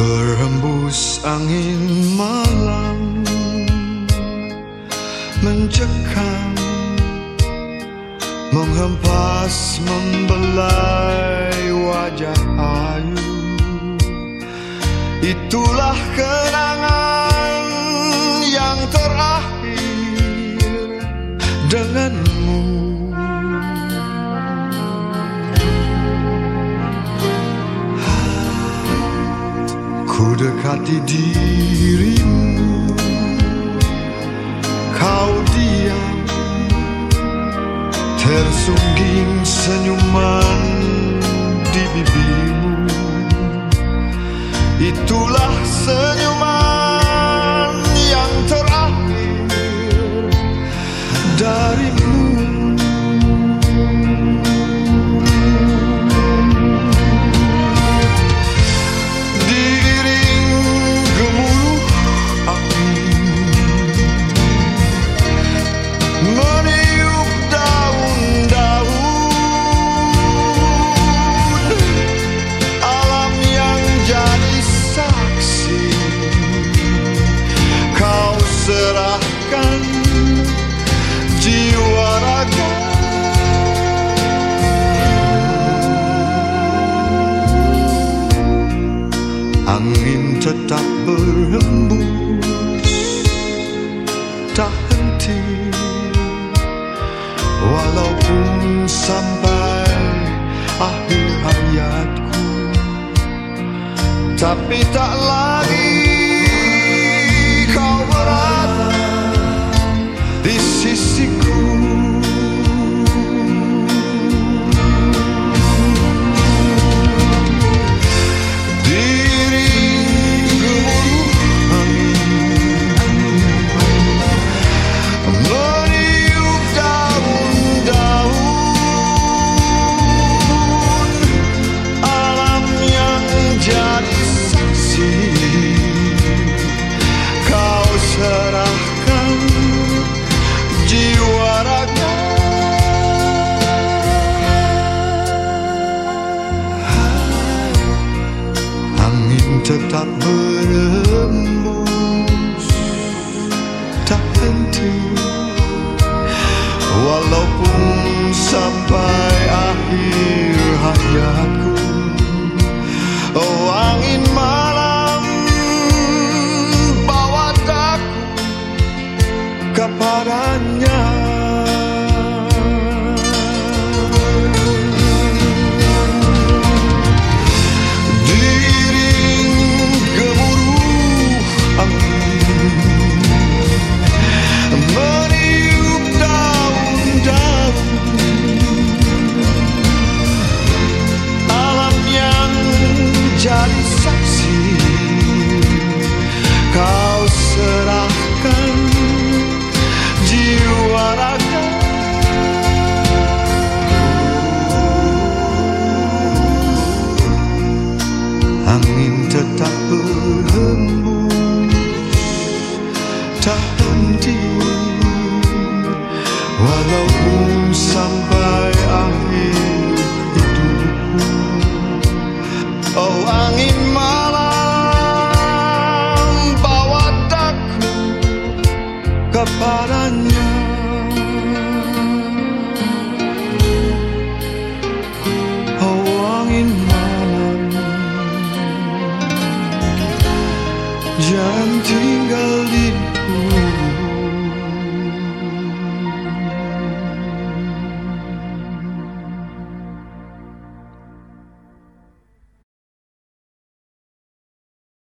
Hembus angin malam Mencekam Menghempas membelai wajah ayu. Itulah Ku dekati dirimu. Kau diam Tersungging senyuman di bibirmu Itulah senyuman Angin tetap berhembus. Tak henti. Walaupun sampai akhir hayatku Tapi tak lagi Berembus. Tak henti. Walaupun sampai akhir hayatku Walaupun sampai akhir hidupku Oh angin malam bawa takut kepadanya.